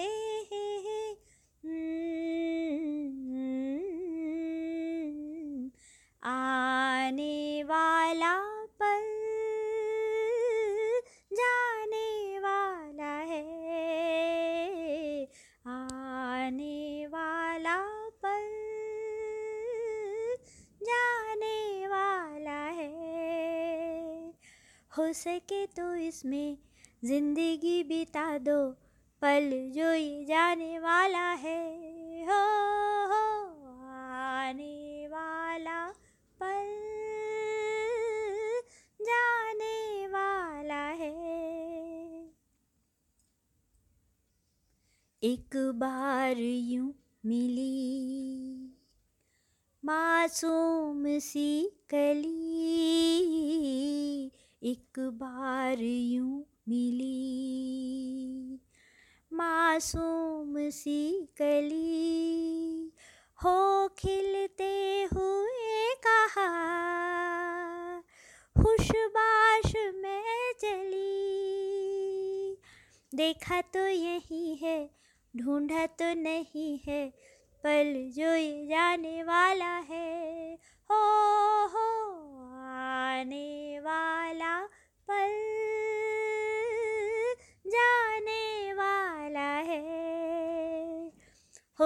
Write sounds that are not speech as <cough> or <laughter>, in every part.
है। आने वाला पल जाने वाला है। आने वाला पल जाने वाला है। हो सके तो इसमें ज़िंदगी बिता दो। पल जो ये जाने वाला है, हो हो, आने वाला पल। जाने वाला है। एक बार यूँ मिली, मासूम सी कली एक बार यूँ मिली मासूम सी कली हो खिलते हुए कहा, खुशबाश में चली। देखा तो यही है, ढूंढा तो नहीं है, पल जो ये जाने वाला है। हो हो, आने वाला पल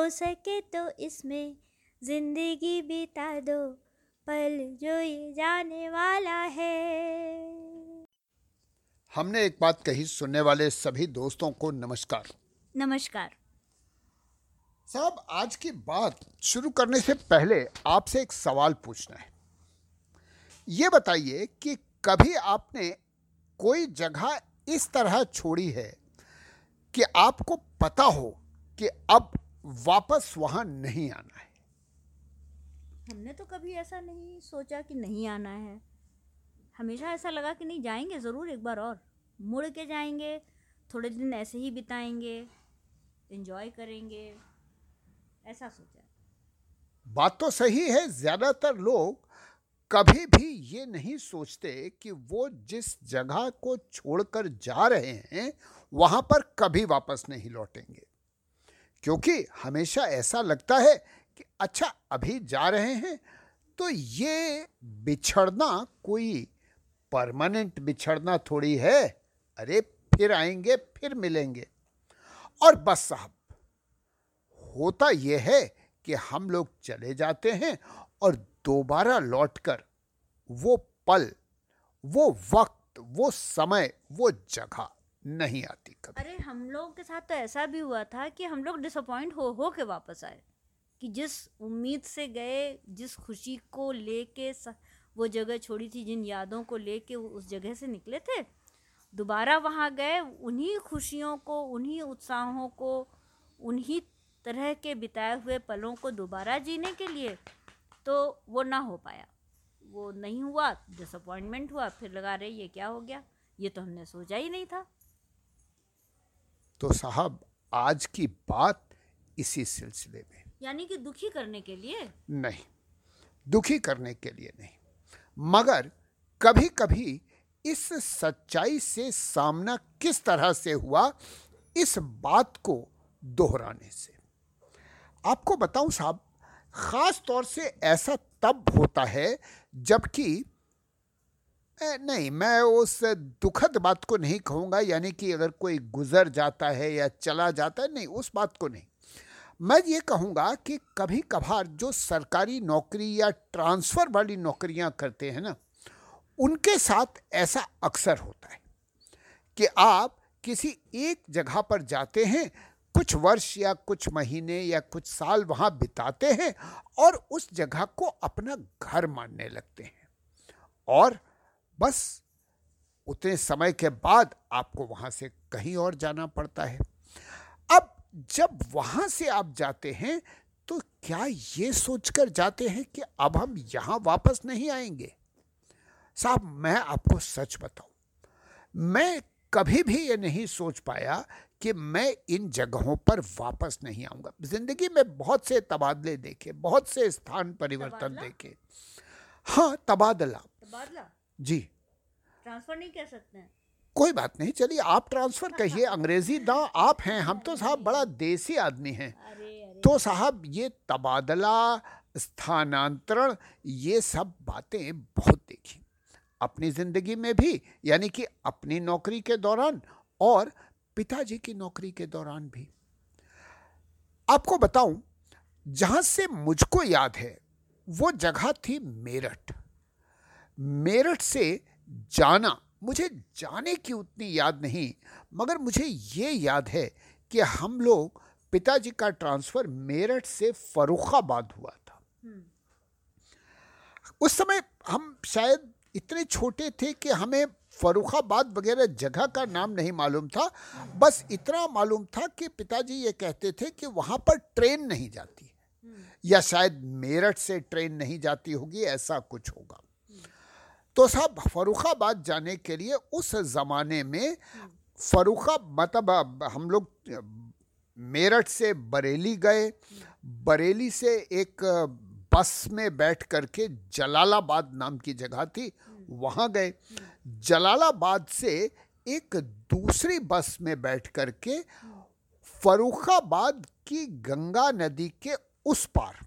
हो सके तो इसमें ज़िंदगी बिता दो पल जो ये जाने वाला है। हमने एक बात कही सुनने वाले सभी दोस्तों को नमस्कार। नमस्कार। साहब आज की बात शुरू करने से पहले आपसे एक सवाल पूछना है। ये बताइए कि कभी आपने कोई जगह इस तरह छोड़ी है कि आपको पता हो कि अब वापस वहाँ नहीं आना है। हमने तो कभी ऐसा नहीं सोचा कि नहीं आना है। हमेशा ऐसा लगा कि नहीं जाएँगे ज़रूर एक बार और। मुड़ के जाएँगे थोड़े दिन ऐसे ही बिताएँगे एंजॉय करेंगे ऐसा सोचा। बात तो सही है ज़्यादातर लोग कभी भी ये नहीं सोचते कि वो जिस जगह को छोड़कर जा रहे हैं वहाँ पर कभी वापस नहीं लौटेंगे। क्योंकि हमेशा ऐसा लगता है कि अच्छा अभी जा रहे हैं। तो ये बिछड़ना कोई परमानेंट बिछड़ना थोड़ी है। अरे, फिर आएँगे, फिर मिलेंगे। और बस साहब, होता यह है कि हम लोग चले जाते हैं और दोबारा लौटकर वो पल, वो वक्त, वो समय, वो जगह नहीं आती कभी। अरे, हम लोगों के साथ तो ऐसा भी हुआ था कि हम लोग डिसअपॉइंट हो हो के वापस आए। कि जिस उम्मीद से गए, जिस खुशी को लेके वो जगह छोड़ी थी, जिन यादों को लेके उस जगह से निकले थे, दोबारा वहाँ गए, उन्हीं खुशियों को, उन्हीं उत्साहों को, उन्हीं तरह के बिताए हुए पलों को दोबारा जीने के लिए तो वो ना हो पाया। वो नहीं हुआ डिसअपॉइंटमेंट हुआ, फिर लगा रहे ये क्या हो गया? ये तो हमने सोचा ही नहीं था। तो साहब आज की बात इसी सिलसिले में। यानी कि दुखी करने के लिए? नहीं दुखी करने के लिए नहीं। मगर कभी कभी इस सच्चाई से सामना किस तरह से हुआ इस बात को दोहराने से। आपको बताऊँ साहब खास तौर से ऐसा तब होता है जबकि नहीं, मैं उस दुखद बात को नहीं कहूँगा, यानी कि अगर कोई गुजर जाता है या चला जाता है, नहीं, उस बात को नहीं। मैं ये कहूँगा कि कभी कभार जो सरकारी नौकरी या ट्रांसफ़र वाली नौकरियाँ करते हैं ना, उनके साथ ऐसा अक्सर होता है कि आप किसी एक जगह पर जाते हैं, कुछ वर्ष या कुछ महीने या कुछ साल वहाँ बिताते हैं और उस जगह को अपना घर मानने लगते हैं। और बस उतने समय के बाद आपको वहाँ से कहीं और जाना पड़ता है। अब जब वहाँ से आप जाते हैं तो क्या ये सोचकर जाते हैं कि अब हम यहाँ वापस नहीं आएँगे? साहब मैं आपको सच बताऊँ मैं कभी भी ये नहीं सोच पाया कि मैं इन जगहों पर वापस नहीं आऊँगा। ज़िंदगी में बहुत से तबादले देखे बहुत से स्थान परिवर्तन देखे। हाँ तबादला। तबादला? जी। ट्रांसफ़र नहीं कह सकते हैं। कोई बात नहीं चलिए आप ट्रांसफ़र कहिए अंग्रेज़ी ना आप हैं हम तो साहब बड़ा देसी आदमी हैं। तो साहब ये तबादला स्थानांतरण ये सब बातें बहुत देखी। अपनी ज़िंदगी में भी यानी कि अपनी नौकरी के दौरान और पिताजी की नौकरी के दौरान भी। आपको बताऊँ जहाँ से मुझको याद है वो जगह थी मेरठ। मेरठ से जाना मुझे जाने की उतनी याद नहीं मगर मुझे ये याद है कि हम लोग पिताजी का ट्रांसफ़र मेरठ से फरुखाबाद हुआ था। हम्म, उस समय हम शायद इतने छोटे थे कि हमें फरुखाबाद वगैरह जगह का नाम नहीं मालूम था। बस इतना मालूम था कि पिताजी ये कहते थे कि वहाँ पर ट्रेन नहीं जाती। हम्म, या शायद मेरठ से ट्रेन नहीं जाती होगी ऐसा कुछ होगा। तो साहब, फरुखाबाद जाने के लिए उस ज़माने में फरुखा मतलब हम लोग, मेरठ से बरेली गए। बरेली से एक बस में बैठ करके जलालाबाद नाम की जगह थी, वहाँ गए। जलालाबाद से एक दूसरी बस में बैठ करके फरुखाबाद की गंगा नदी के उस पार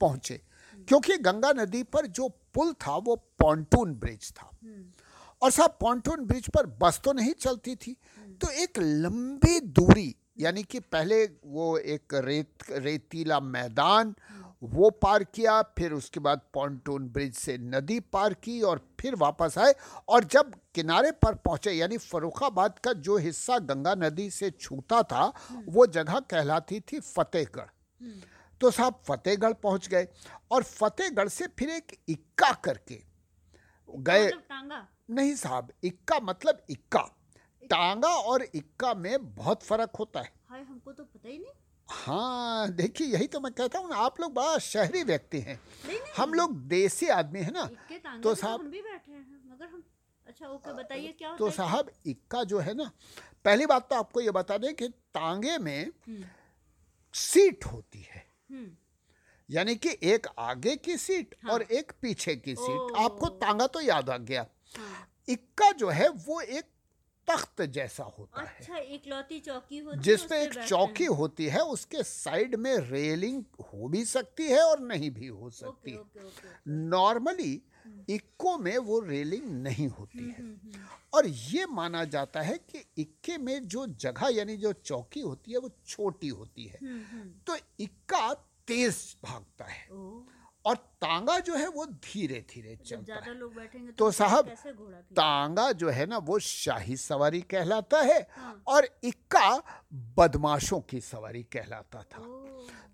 पहुँचे। क्योंकि गंगा नदी पर जो पुल था वो पॉन्टून ब्रिज था। हम्म, और साहब पॉन्टून ब्रिज पर बस तो नहीं चलती थी। तो एक लंबी दूरी यानी कि पहले वो एक रेत रेतीला मैदान वो पार किया फिर उसके बाद पॉन्टून ब्रिज से नदी पार की और फिर वापस आए। और जब किनारे पर पहुँचे यानी फरुखाबाद का जो हिस्सा गंगा नदी से छूता था वो जगह कहलाती थी फतेहगढ़। हम्म, तो साहब फतेहगढ़ पहुँच गए और फतेहगढ़ से फिर एक इक्का करके गए। मतलब नहीं साहब इक्का मतलब इक्का। टांगा और इक्का में बहुत फ़र्क होता है। हाय हमको तो पता ही नहीं। हाँ देखिए यही तो मैं कहता हूँ ना आप लोग बड़ा शहरी व्यक्ति हैं। हम लोग देसी आदमी है ना। तो तो साहब- हम भी बैठे हैं मगर हम अच्छा ओके बताइए क्या तो साहब इक्का जो है ना पहली बात तो आपको ये बता दें कि टांगे में हम्म, सीट होती है। यानी कि एक आगे की सीट हाँ। और एक पीछे की सीट। आपको तांगा तो याद आ गया। हाँ, इक्का जो है वो एक तख्त जैसा होता अच्छा, है एक लौती चौकी होती है जिसपे एक चौकी होती है उसके साइड में रेलिंग हो भी सकती है और नहीं भी हो सकती। नॉर्मली इक्को में वो रेलिंग नहीं होती है। हम्म, हम्म, और ये माना जाता है कि इक्के में जो जगह यानी जो चौकी होती है वो छोटी होती है। हम्म, हम्म, तो इक्का तेज भागता है और तांगा जो है वो धीरे धीरे चलता है। लोग बैठेंगे तो बेचारा साहब? तांगा जो है ना वो शाही सवारी कहलाता है हाँ, और इक्का बदमाशों की सवारी कहलाता था।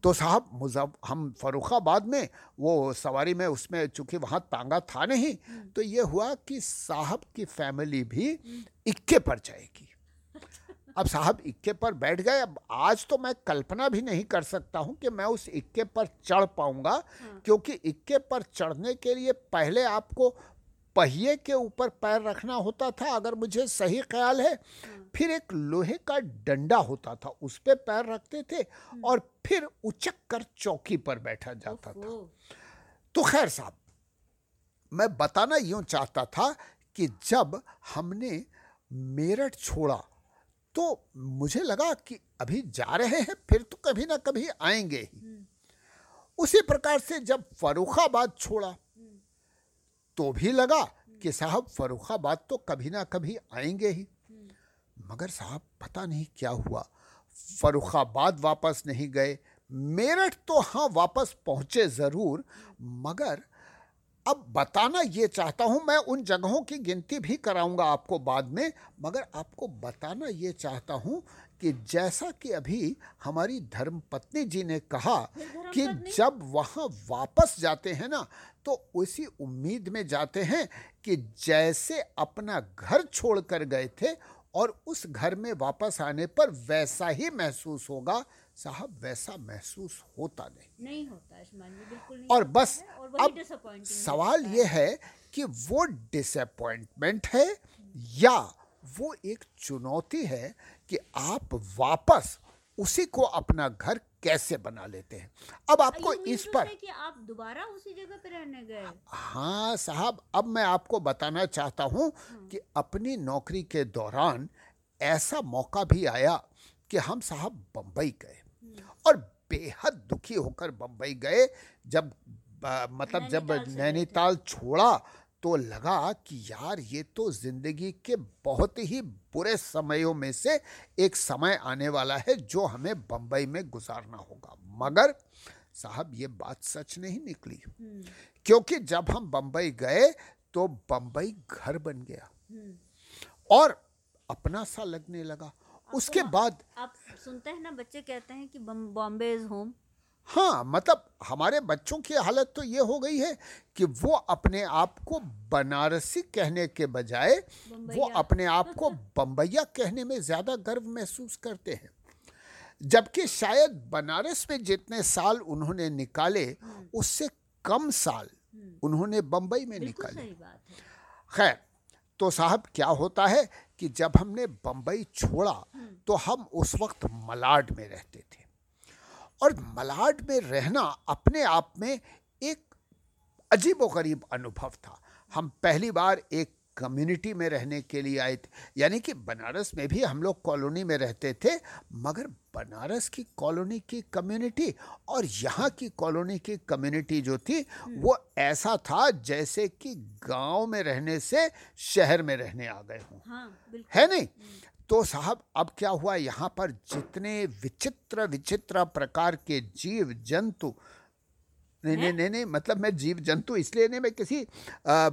तो साहब हम फरुखाबाद में वो सवारी में उसमें चूँकि वहाँ तांगा था नहीं तो ये हुआ कि साहब की फैमिली भी इक्के पर जाएगी अब साहब इक्के पर बैठ गए अब आज तो मैं कल्पना भी नहीं कर सकता हूँ कि मैं उस इक्के पर चढ़ पाऊँगा हाँ। क्योंकि इक्के पर चढ़ने के लिए पहले आपको पहिए के ऊपर पैर रखना होता था अगर मुझे सही ख्याल है फिर एक लोहे का डंडा होता था उस पर पैर रखते थे और फिर उचक कर चौकी पर बैठा जाता था। तो खैर साहब मैं बताना यूँ चाहता था कि जब हमने मेरठ छोड़ा तो मुझे लगा कि अभी जा रहे हैं फिर तो कभी ना कभी आएँगे ही। हम्म, उसी प्रकार से जब फरुखाबाद छोड़ा हम्म, तो भी लगा कि साहब फरुखाबाद तो कभी ना कभी आएँगे ही। हम्म, मगर साहब पता नहीं क्या हुआ। फरुखाबाद वापस नहीं गए। मेरठ तो हाँ वापस पहुँचे ज़रूर मगर अब बताना ये चाहता हूँ मैं उन जगहों की गिनती भी कराऊँगा आपको बाद में मगर आपको बताना ये चाहता हूँ कि जैसा कि अभी हमारी धर्मपत्नी जी ने कहा कि जब वहाँ वापस जाते हैं ना तो उसी उम्मीद में जाते हैं कि जैसे अपना घर छोड़ कर गए थे और उस घर में वापस आने पर वैसा ही महसूस होगा साहब वैसा महसूस होता नहीं। नहीं होता जी बिल्कुल नहीं और बस और अब सवाल यह ये है कि वो डिसअपॉइंटमेंट है या वो एक चुनौती है कि आप वापस उसी को अपना घर कैसे बना लेते हैं? अब आपको इस पर कि आप दोबारा उसी जगह पे रहने गए। हाँ साहब अब मैं आपको बताना चाहता हूँ कि अपनी नौकरी के दौरान ऐसा मौका भी आया कि हम साहब बम्बई गए और बेहद दुखी होकर बम्बई गए जब आ, मतलब जब। नैनीताल छोड़ा तो लगा कि यार ये तो ज़िंदगी के बहुत ही बुरे समयों में से एक समय आने वाला है जो हमें बम्बई में गुजारना होगा। मगर साहब ये बात सच नहीं निकली। हम्म, क्योंकि जब हम बम्बई गए तो बम्बई घर बन गया। हम्म। और अपना सा लगने लगा। उसके बाद आप सुनते हैं ना बच्चे कहते हैं कि बॉम्बे इज़ होम। हाँ मतलब हमारे बच्चों की हालत तो ये हो गई है कि वो अपने आप को बनारसी कहने के बजाय वो अपने आप को बम्बैया कहने में ज़्यादा गर्व महसूस करते हैं। जबकि शायद बनारस में जितने साल उन्होंने निकाले उससे कम साल उन्होंने बम्बई में निकाले। खैर तो साहब क्या होता है कि जब हमने बम्बई छोड़ा तो हम उस वक्त मलाड में रहते थे। और मलाड में रहना अपने आप में एक अजीब गरीब अनुभव था। हम पहली बार एक कम्युनिटी में रहने के लिए आए थे यानी कि बनारस में भी हम लोग कॉलोनी में रहते थे मगर बनारस की कॉलोनी की कम्युनिटी और यहाँ की कॉलोनी की कम्युनिटी जो थी वो ऐसा था जैसे कि गाँव में रहने से शहर में रहने आ गए हों। हाँ है नहीं? तो साहब अब क्या हुआ? यहाँ पर जितने विचित्र विचित्र प्रकार के जीव जंतु नहीं नहीं नहीं नहीं मतलब मैं जीव जंतु इसलिए नहीं मैं किसी आ,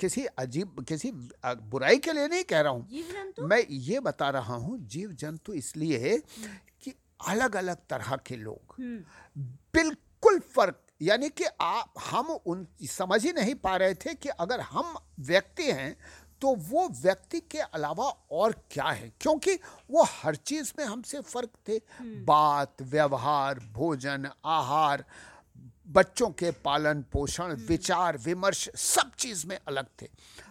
किसी अजीब किसी बुराई के लिए नहीं कह रहा हूँ। मैं ये बता रहा हूँ जीव जंतु इसलिए कि अलग अलग तरह के लोग हम्म, बिल्कुल फ़र्क यानी कि आप हम उन समझ ही नहीं पा रहे थे कि अगर हम व्यक्ति हैं तो वो व्यक्ति के अलावा और क्या है? क्योंकि वो हर चीज़ में हमसे फ़र्क थे। बात व्यवहार भोजन आहार बच्चों के पालन पोषण विचार विमर्श सब चीज़ में अलग थे।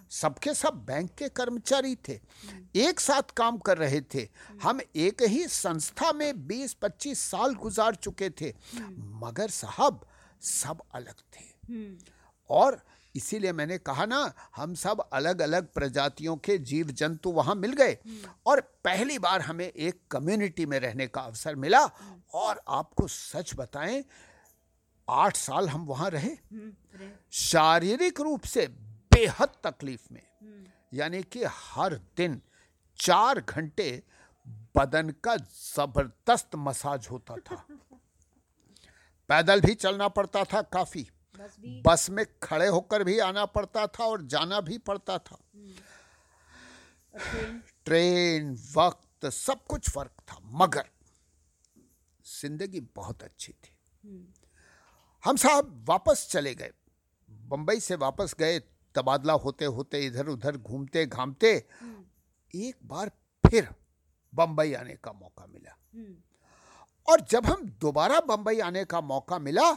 सबके सब बैंक के कर्मचारी थे। एक साथ काम कर रहे थे। हम एक ही संस्था में 20-25 साल गुजार चुके थे। मगर साहब सब अलग थे। हम्म, और इसीलिए मैंने कहा ना हम सब अलग अलग प्रजातियों के जीव जंतु वहाँ मिल गए। और पहली बार हमें एक कम्युनिटी में रहने का अवसर मिला। और आपको सच बताएँ आठ साल हम वहाँ रहे। हम्म, शारीरिक रूप से बेहद तकलीफ़ में। हम्म, यानी कि हर दिन चार घंटे बदन का ज़बरदस्त मसाज होता था। <laughs> पैदल भी चलना पड़ता था काफ़ी। बस में खड़े होकर भी आना पड़ता था और जाना भी पड़ता था। ट्रेन। वक्त सब कुछ फ़र्क था मगर ज़िंदगी बहुत अच्छी थी। हम्म, हम साहब वापस चले गए। बम्बई से वापस गए तबादला होते होते इधर उधर घूमते घामते एक बार फिर बम्बई आने का मौका मिला। हम्म, और जब हम दोबारा बम्बई आने का मौका मिला,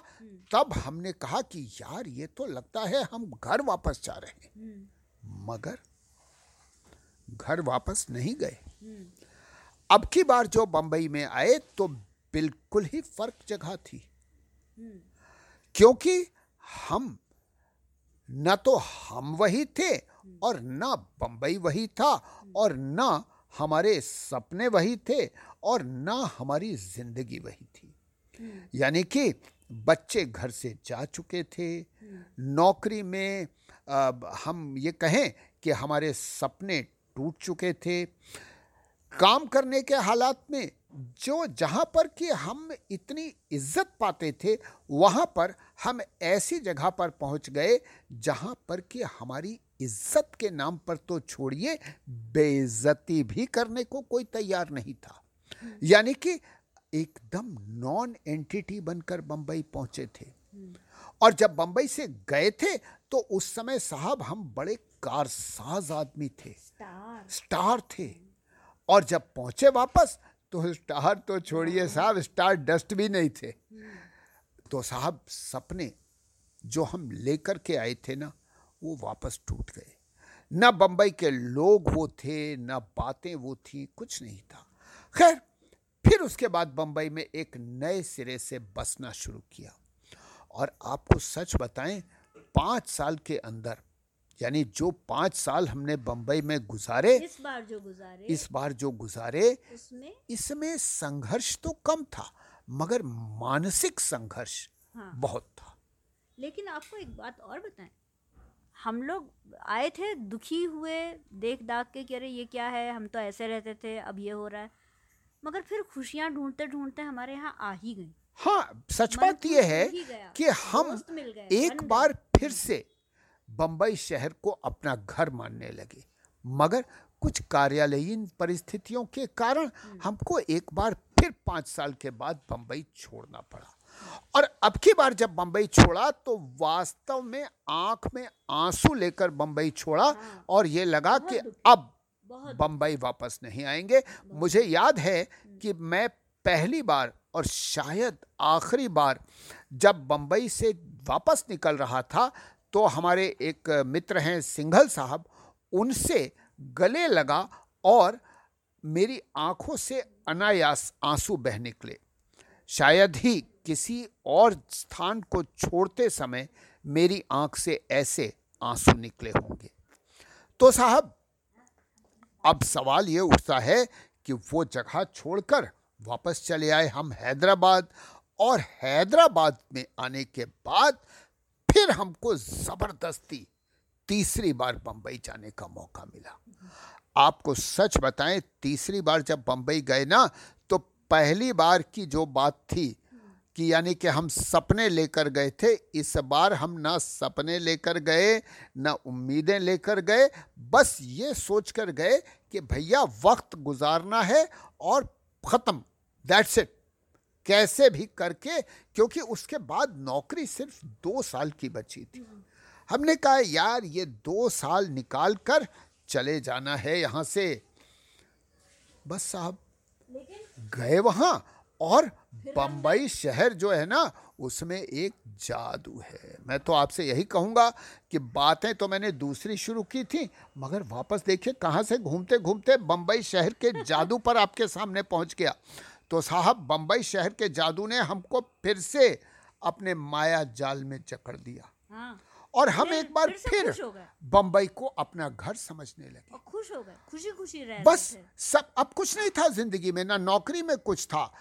तब हमने कहा कि यार, ये तो लगता है हम घर वापस जा रहे हैं। मगर घर वापस नहीं गए। अब की बार जो बम्बई में आए तो बिल्कुल ही फ़र्क जगह थी। क्योंकि हम, न तो हम वही थे और न बम्बई वही था और न हमारे सपने वही थे और न हमारी ज़िंदगी वही थी। यानी कि बच्चे घर से जा चुके थे। नौकरी में अब हम ये कहें कि हमारे सपने टूट चुके थे। काम करने के हालात में जो जहाँ पर कि हम इतनी इज़्ज़त पाते थे, वहाँ पर हम ऐसी जगह पर पहुँच गए जहाँ पर कि हमारी इज़्ज़त के नाम पर तो छोड़िए बेइज्जती भी करने को कोई तैयार नहीं था। यानी कि एकदम नॉन एंटिटी बनकर बम्बई पहुँचे थे। और जब बम्बई से गए थे तो उस समय साहब हम बड़े कारसाज आदमी थे। स्टार। स्टार थे। और जब पहुँचे वापस तो स्टार तो छोड़िए साहब स्टार डस्ट भी नहीं थे तो साहब सपने जो हम लेकर के आए थे ना वो वापस टूट गए। न बम्बई के लोग वो थे न बातें वो थी कुछ नहीं था। खैर फिर उसके बाद बम्बई में एक नए सिरे से बसना शुरू किया। और आपको सच बताएँ पाँच साल के अंदर यानी जो पाँच साल हमने बम्बई में गुजारे इस बार जो गुजारे इस बार जो गुजारे इसमें संघर्ष तो कम था मगर मानसिक संघर्ष हाँ। बहुत था। लेकिन आपको एक बात और बताएँ हम लोग आए थे दुखी हुए देख दाख के कि अरे ये क्या है हम तो ऐसे रहते थे अब ये हो रहा है। मगर फिर खुशियाँ ढूंढते ढूंढते हमारे यहाँ आ ही गई। हाँ सच बात यह है कि हम एक बार फिर से बंबई शहर को अपना घर मानने लगे। मगर कुछ कार्यालयीन परिस्थितियों के कारण हम्म। हमको एक बार फिर पाँच साल के बाद बंबई छोड़ना पड़ा। और अब की बार जब बंबई छोड़ा तो वास्तव में आँख में आँसू लेकर बंबई छोड़ा हाँ। और ये लगा कि अब बंबई वापस नहीं आएँगे। मुझे याद है कि मैं पहली बार और शायद आखिरी बार जब बंबई से वापस निकल रहा था तो हमारे एक मित्र हैं सिंघल साहब उनसे गले लगा और मेरी आँखों से अनायास आँसू बह निकले। शायद ही किसी और स्थान को छोड़ते समय मेरी आँख से ऐसे आँसू निकले होंगे। तो साहब, अब सवाल ये उठता है कि वो जगह छोड़कर वापस चले आए हम हैदराबाद और हैदराबाद में आने के बाद फिर हमको ज़बरदस्ती तीसरी बार बंबई जाने का मौका मिला। आपको सच बताएँ, तीसरी बार जब बंबई गए ना तो पहली बार की जो बात थी कि यानी कि हम सपने लेकर गए थे इस बार हम ना सपने लेकर गए ना उम्मीदें लेकर गए बस ये सोच कर गए कि भैया वक्त गुजारना है और ख़त्म दैट्स इट कैसे भी करके क्योंकि उसके बाद नौकरी सिर्फ़ दो साल की बची थी। हमने कहा यार ये दो साल निकाल कर चले जाना है यहाँ से। बस साहब गए वहाँ और बम्बई शहर जो है ना उसमें एक जादू है। मैं तो आपसे यही कहूँगा कि बातें तो मैंने दूसरी शुरू की थी मगर वापस देखिए कहाँ से घूमते घूमते बम्बई शहर के <laughs> जादू पर आपके सामने पहुँच गया। तो साहब बम्बई शहर के जादू ने हमको फिर से अपने माया जाल में जकड़ दिया। हाँ। और हम फिर- एक बार फिर फिर। बम्बई को अपना घर समझने लगे। और खुश हो गए खुशी खुशी रह बस सब अब कुछ नहीं था ज़िंदगी में ना नौकरी में कुछ था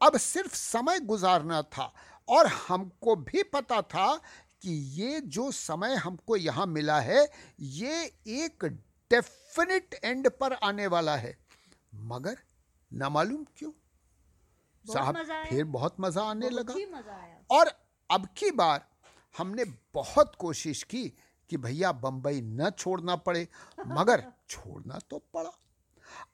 अब सिर्फ़ समय गुजारना था और हमको भी पता था कि ये जो समय हमको यहाँ मिला है ये एक डेफिनेट एंड पर आने वाला है। मगर ना मालूम क्यों? साहब फिर बहुत मज़ा आने बहुत लगा। मज़ा और अब की बार हमने बहुत कोशिश की कि भैया बंबई न छोड़ना पड़े मगर <laughs> छोड़ना तो पड़ा।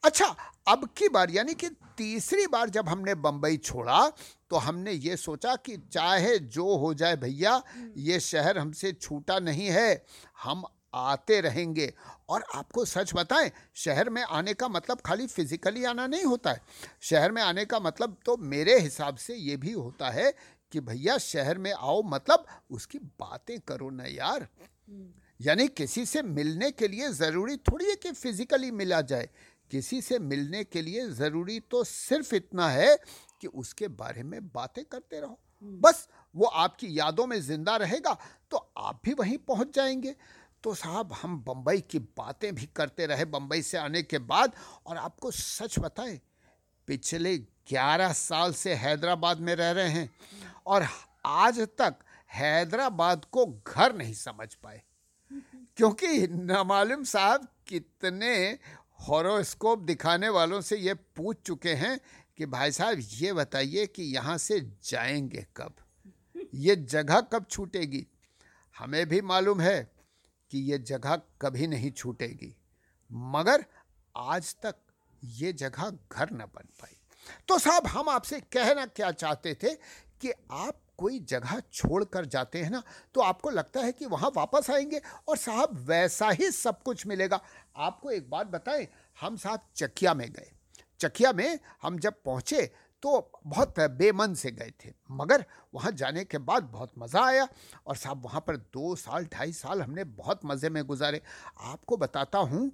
अच्छा अब की बार यानी कि तीसरी बार जब हमने बंबई छोड़ा तो हमने ये सोचा कि चाहे जो हो जाए भैया ये शहर हमसे छूटा नहीं है हम आते रहेंगे। और आपको सच बताएँ शहर में आने का मतलब खाली फिजिकली आना नहीं होता है। शहर में आने का मतलब तो मेरे हिसाब से ये भी होता है कि भैया शहर में आओ मतलब उसकी बातें करो ना यार। यानी किसी से मिलने के लिए ज़रूरी थोड़ी है कि फिजिकली मिला जाए। किसी से मिलने के लिए ज़रूरी तो सिर्फ़ इतना है कि उसके बारे में बातें करते रहो। बस वो आपकी यादों में ज़िंदा रहेगा तो आप भी वहीं पहुँच जाएँगे। तो साहब हम बम्बई की बातें भी करते रहे बम्बई से आने के बाद और आपको सच बताएँ पिछले 11 साल से हैदराबाद में रह रहे हैं और आज तक हैदराबाद को घर नहीं समझ पाए। क्योंकि नामालूम साहब कितने हॉरोस्कोप दिखाने वालों से ये पूछ चुके हैं कि भाई साहब, ये बताइए कि यहाँ से जाएँगे कब? ये जगह कब छूटेगी? हमें भी मालूम है कि ये जगह कभी नहीं छूटेगी। मगर आज तक ये जगह घर न बन पाई। तो साहब, हम आपसे कहना क्या चाहते थे कि आप कोई जगह छोड़ कर जाते हैं ना तो आपको लगता है कि वहाँ वापस आएँगे और साहब वैसा ही सब कुछ मिलेगा। आपको एक बात बताएँ, हम साहब चकिया में गए। चकिया में हम जब पहुँचे तो बहुत बेमन से गए थे, मगर वहाँ जाने के बाद बहुत मज़ा आया और साहब वहाँ पर दो साल, ढाई साल हमने बहुत मज़े में गुजारे। आपको बताता हूँ,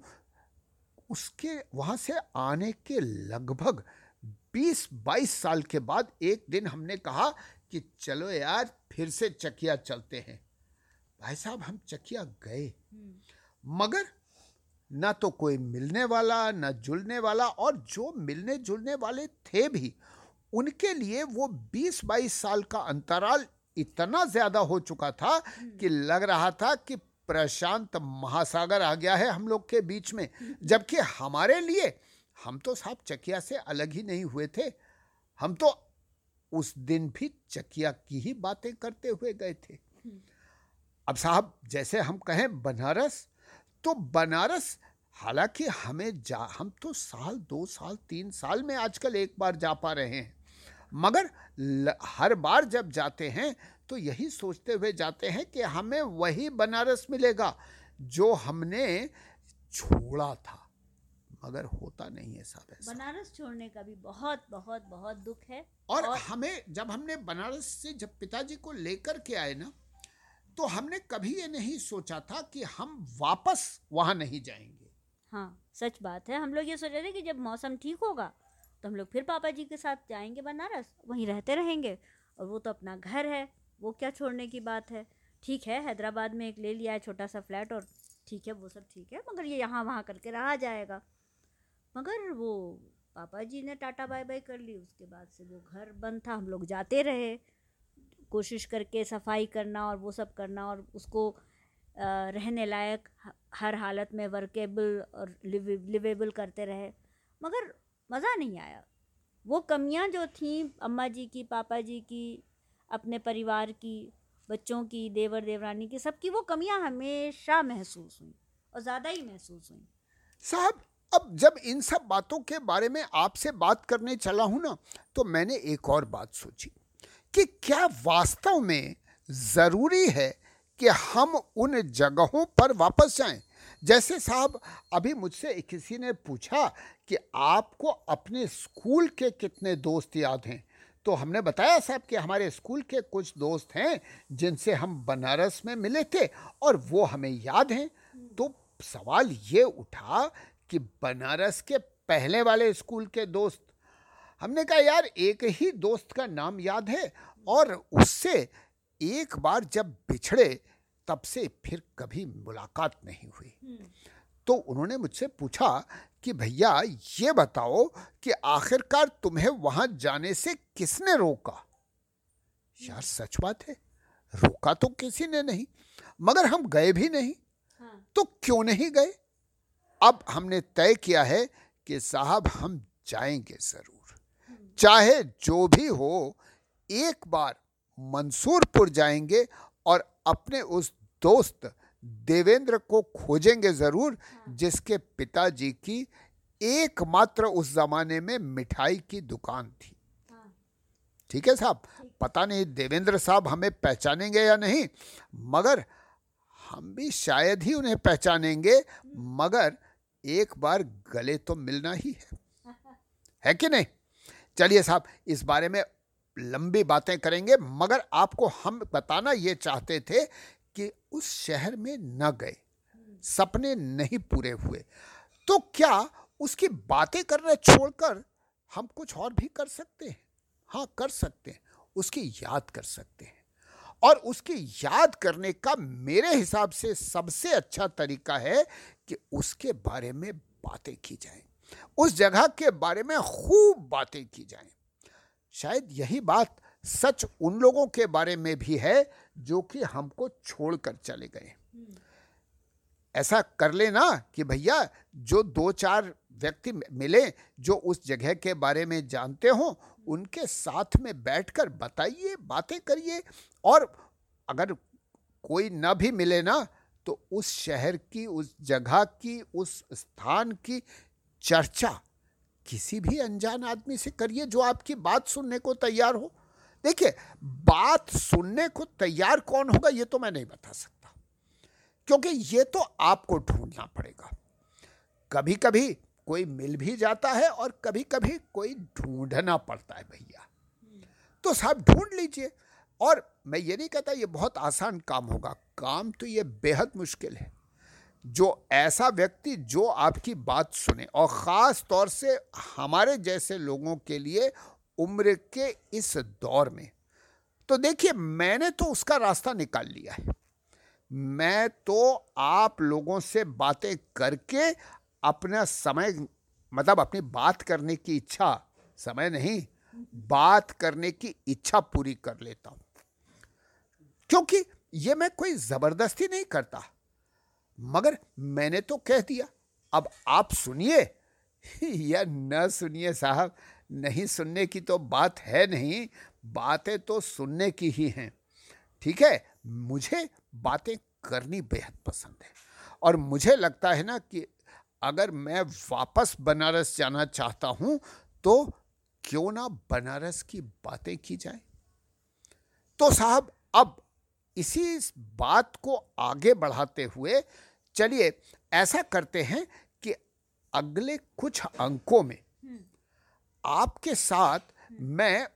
उसके वहाँ से आने के लगभग बीस बाईस साल के बाद एक दिन हमने कहा कि चलो यार फिर से चकिया चलते हैं। भाई साहब हम चकिया गए। मगर ना तो कोई मिलने वाला ना जुलने वाला और जो मिलने जुलने वाले थे भी उनके लिए वो 20-22 साल का अंतराल इतना ज़्यादा हो चुका था कि लग रहा था कि प्रशांत महासागर आ गया है हम लोग के बीच में। जबकि हमारे लिए हम तो साहब चकिया से अलग ही नहीं हुए थे। हम तो उस दिन भी चकिया की ही बातें करते हुए गए थे। अब साहब जैसे हम कहें बनारस तो बनारस हालाँकि हमें जा हम तो साल दो साल तीन साल में आजकल एक बार जा पा रहे हैं। मगर ल, हर बार जब जाते हैं तो यही सोचते हुए जाते हैं कि हमें वही बनारस मिलेगा जो हमने छोड़ा था। मगर होता नहीं है साहब ऐसा बनारस छोड़ने का भी बहुत बहुत बहुत दुख है और, और हमें जब हमने बनारस से जब पिताजी को लेकर के आए ना तो हमने कभी ये नहीं सोचा था कि हम वापस वहाँ नहीं जाएँगे। हाँ सच बात है। हम लोग ये सोच रहे थे कि जब मौसम ठीक होगा तो हम लोग फिर पापा जी के साथ जाएँगे बनारस। वहीं रहते रहेंगे और वो तो अपना घर है। वो क्या छोड़ने की बात है? ठीक है हैदराबाद में एक ले लिया है छोटा सा फ्लैट और ठीक है वो सब ठीक है मगर ये यहाँ वहाँ करके रहा जाएगा। मगर वो पापा जी ने टाटा बाय बाय कर ली, उसके बाद से वो घर बंद था, हम लोग जाते रहे। कोशिश करके सफ़ाई करना और वो सब करना और उसको रहने लायक हर हालत में वर्केबल और लिवेबल करते रहे। मगर मज़ा नहीं आया। वो कमियाँ जो थी अम्मा जी की, पापा जी की, अपने परिवार की, बच्चों की, देवर देवरानी की, सबकी वो कमियाँ हमेशा महसूस हुई और ज़्यादा ही महसूस हुई। साहब अब जब इन सब बातों के बारे में आपसे बात करने चला हूँ ना तो मैंने एक और बात सोची कि क्या वास्तव में ज़रूरी है कि हम उन जगहों पर वापस जाएँ? जैसे साहब, अभी मुझसे किसी ने पूछा कि आपको अपने स्कूल के कितने दोस्त याद हैं? तो हमने बताया साहब कि हमारे स्कूल के कुछ दोस्त हैं जिनसे हम बनारस में मिले थे और वो हमें याद हैं। तो सवाल ये उठा कि बनारस के पहले वाले स्कूल के दोस्त। हमने कहा यार एक ही दोस्त का नाम याद है और उससे एक बार जब बिछड़े तब से फिर कभी मुलाकात नहीं हुई। हम्म। तो उन्होंने मुझसे पूछा कि भैया ये बताओ कि आखिरकार तुम्हें वहाँ जाने से किसने रोका? यार सच बात है रोका तो किसी ने नहीं मगर हम गए भी नहीं। हाँ। तो क्यों नहीं गए? अब हमने तय किया है कि साहब हम जाएँगे ज़रूर। चाहे जो भी हो एक बार मंसूरपुर जाएँगे और अपने उस दोस्त देवेंद्र को खोजेंगे ज़रूर जिसके पिताजी की एकमात्र उस जमाने में मिठाई की दुकान थी। ठीक है साहब? पता नहीं देवेंद्र साहब हमें पहचानेंगे या नहीं मगर हम भी शायद ही उन्हें पहचानेंगे मगर एक बार गले तो मिलना ही है। है कि नहीं? चलिए साहब, इस बारे में लंबी बातें करेंगे, मगर आपको हम बताना ये चाहते थे कि उस शहर में न गए, सपने नहीं पूरे हुए तो क्या उसकी बातें करना छोड़कर हम कुछ और भी कर सकते हैं? हाँ कर सकते हैं, उसकी याद कर सकते हैं। और उसकी याद करने का मेरे हिसाब से सबसे अच्छा तरीका है कि उसके बारे में बातें की जाएँ। उस जगह के बारे में खूब बातें की जाएँ। शायद यही बात सच उन लोगों के बारे में भी है जो कि हमको छोड़कर चले गए। ऐसा कर लेना कि भैया जो दो चार व्यक्ति मिले, जो उस जगह के बारे में जानते हो, उनके साथ में बैठकर बताइए, बातें करिए और अगर कोई न भी मिले ना तो उस शहर की, उस जगह की, उस स्थान की चर्चा किसी भी अनजान आदमी से करिए जो आपकी बात सुनने को तैयार हो। देखिए, बात सुनने को तैयार कौन होगा ये तो मैं नहीं बता सकता, क्योंकि ये तो आपको ढूंढना पड़ेगा। कभी कभी कोई मिल भी जाता है और कभी कभी कोई ढूंढना पड़ता है भैया। तो साहब ढूंढ लीजिए। और मैं ये नहीं कहता ये बहुत आसान काम होगा। काम तो ये बेहद मुश्किल है। जो ऐसा व्यक्ति जो आपकी बात सुने और ख़ास तौर से हमारे जैसे लोगों के लिए उम्र के इस दौर में तो देखिए मैंने तो उसका रास्ता निकाल लिया है। मैं तो आप लोगों से बातें करके अपना समय मतलब अपनी बात करने की इच्छा, समय नहीं, बात करने की इच्छा पूरी कर लेता हूँ। क्योंकि ये मैं कोई ज़बरदस्ती नहीं करता। मगर मैंने तो कह दिया, अब आप सुनिए। <laughs> या न सुनिए साहब, नहीं सुनने की तो बात है नहीं, बातें तो सुनने की ही हैं। ठीक है, मुझे बातें करनी बेहद पसंद है। और मुझे लगता है ना कि अगर मैं वापस बनारस जाना चाहता हूँ तो क्यों ना बनारस की बातें की जाए। तो साहब, अब इसी इस बात को आगे बढ़ाते हुए चलिए ऐसा करते हैं कि अगले कुछ अंकों में आपके साथ मैं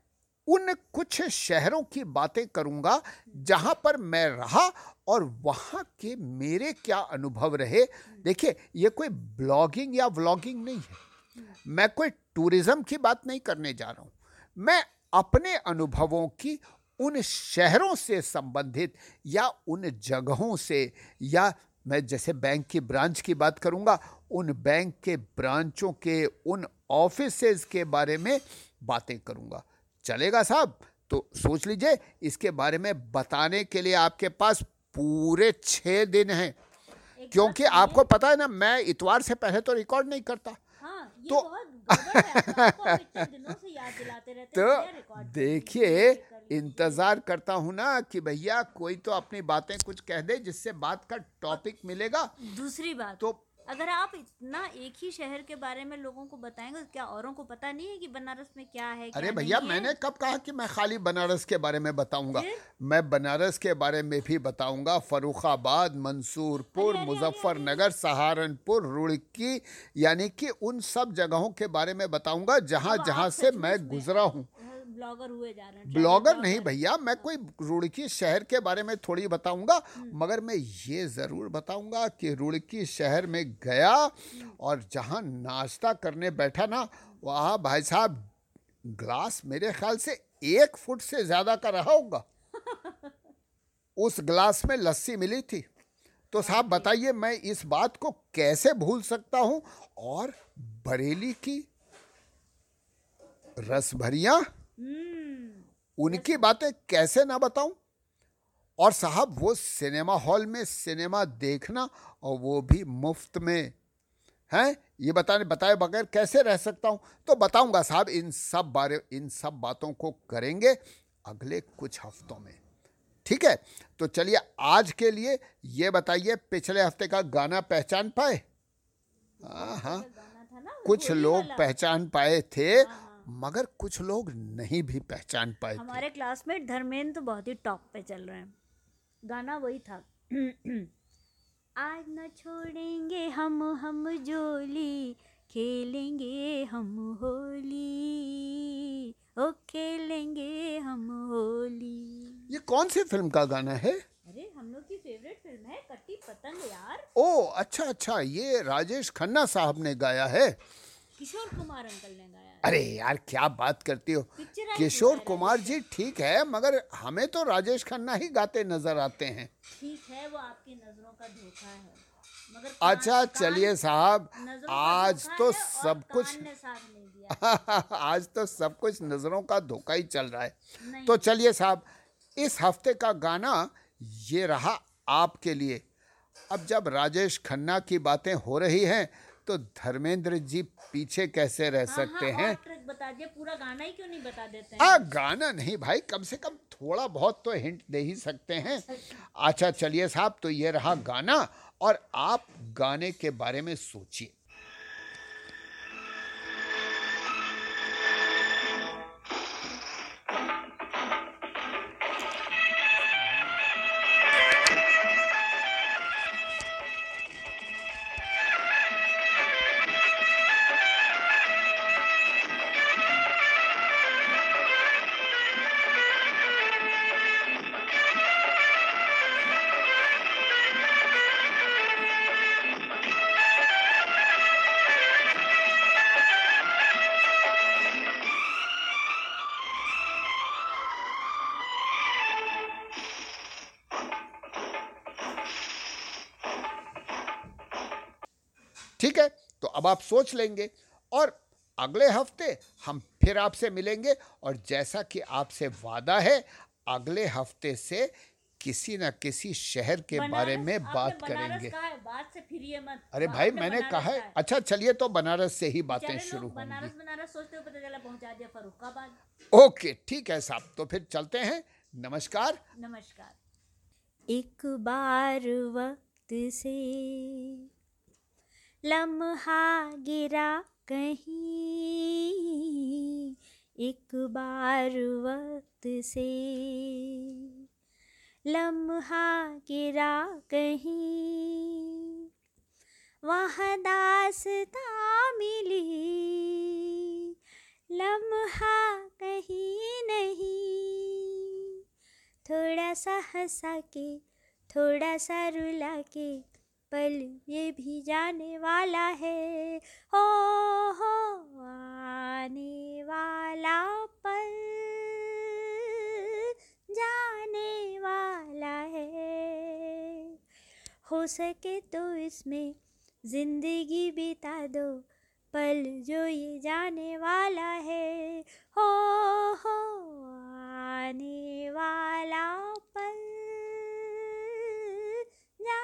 उन कुछ शहरों की बातें करूँगा जहाँ पर मैं रहा और वहाँ के मेरे क्या अनुभव रहे। देखिए ये कोई ब्लॉगिंग या व्लॉगिंग नहीं है। मैं कोई टूरिज़्म की बात नहीं करने जा रहा हूँ। मैं अपने अनुभवों की उन शहरों से संबंधित या उन जगहों से या मैं जैसे बैंक की ब्रांच की बात करूँगा उन बैंक के ब्रांचों के उन ऑफिसेज के बारे में बातें करूँगा। चलेगा साहब? तो सोच लीजिए इसके बारे में बताने के लिए आपके पास पूरे छह दिन हैं। क्योंकि आपको पता है ना मैं इतवार से पहले तो रिकॉर्ड नहीं करता। हाँ, ये तो- तो देखिए। इंतज़ार करता हूँ ना कि भैया कोई तो अपनी बातें कुछ कह दे जिससे बात का टॉपिक मिलेगा दूसरी बात तो अगर आप इतना एक ही शहर के बारे में लोगों को बताएँगे तो क्या औरों को पता नहीं है कि बनारस में क्या है अरे भैया मैंने कब कहा कि मैं खाली बनारस के बारे में बताऊँगा? मैं बनारस के बारे में भी बताऊँगा। फरुखाबाद मंसूरपुर मुजफ्फरनगर सहारनपुर रुड़की यानी कि उन सब जगहों के बारे में बताऊँगा जहाँ जहाँ से मैं गुजरा हूँ। ब्लॉगर हुए जा रहे हैं ब्लॉगर नहीं भैया मैं कोई रुड़की शहर के बारे में थोड़ी बताऊँगा मगर मैं ये ज़रूर बताऊँगा कि रुड़की शहर में गया और जहाँ नाश्ता करने बैठा ना वहाँ भाई साहब ग्लास मेरे ख्याल से एक फुट से ज़्यादा का रहा होगा। <laughs> उस ग्लास में लस्सी मिली थी। तो साहब बताइए मैं इस बात को कैसे भूल सकता हूँ? और बरेली की रसभरियाँ हम्म उनकी बातें कैसे ना बताऊँ? और साहब वो सिनेमा हॉल में सिनेमा देखना और वो भी मुफ़्त में। हैं? ये बताने बताए बगैर कैसे रह सकता हूँ? तो बताऊँगा साहब इन सब बारे इन सब बातों को करेंगे अगले कुछ हफ्तों में। ठीक है? तो चलिए आज के लिए ये बताइए पिछले हफ़्ते का गाना पहचान पाए? हाँ हाँ। कुछ लोग पहचान पाए थे। हाँ, हाँ। मगर कुछ लोग नहीं भी पहचान पाए हमारे क्लासमेट धर्मेंद्र तो बहुत ही टॉप पे चल रहे हैं। गाना वही था। आज न छोड़ेंगे हम हम जोली खेलेंगे हम होली ओ खेलेंगे हम होली। ये कौन सी फ़िल्म का गाना है? अरे हम लोग की फेवरेट फ़िल्म है कट्टी पतंग यार। ओ अच्छा अच्छा ये राजेश खन्ना साहब ने गाया है। किशोर कुमार अंकल ने गाया अरे यार क्या बात करती हो? किशोर कुमार जी ठीक है मगर हमें तो राजेश खन्ना ही गाते नज़र आते हैं। ठीक है वो आपकी नज़रों का धोखा है मगर अच्छा चलिए साहब आज तो सब कुछ <laughs> आज तो सब कुछ नज़रों का धोखा ही चल रहा है। तो चलिए साहब इस हफ़्ते का गाना ये रहा आपके लिए। अब जब राजेश खन्ना की बातें हो रही हैं तो धर्मेंद्र जी पीछे कैसे रह हाँ, सकते हाँ, हैं बता दे पूरा गाना ही क्यों नहीं बता देते हैं? आ गाना नहीं भाई कम से कम थोड़ा बहुत तो हिंट दे ही सकते हैं। अच्छा चलिए साहब तो ये रहा गाना और आप गाने के बारे में सोचिए। ठीक है? तो अब आप सोच लेंगे। और अगले हफ़्ते हम फिर आपसे मिलेंगे। और जैसा कि आपसे वादा है अगले हफ़्ते से किसी न किसी शहर के बारे में बात करेंगे। बात से फिरिए मत। अरे भाई मैंने कहा है। अच्छा चलिए तो बनारस से ही बातें शुरू बनारस बनारस सोचते पता चला पहुँचा दिया फरुखाबाद। ओके ठीक है साहब तो फिर चलते हैं। नमस्कार। नमस्कार। एक बार वक्त से लम्हा गिरा कहीं एक बार वक्त से। लम्हा गिरा कहीं वहाँ दासता मिली। लम्हा कहीं नहीं, थोड़ा सा हंसा के, थोड़ा सा रुला के पल ये भी जाने वाला है। हो हो, आने वाला पल जाने वाला है। हो सके तो इसमें ज़िंदगी बिता दो, पल जो ये जाने वाला है। हो हो, आने वाला पल जा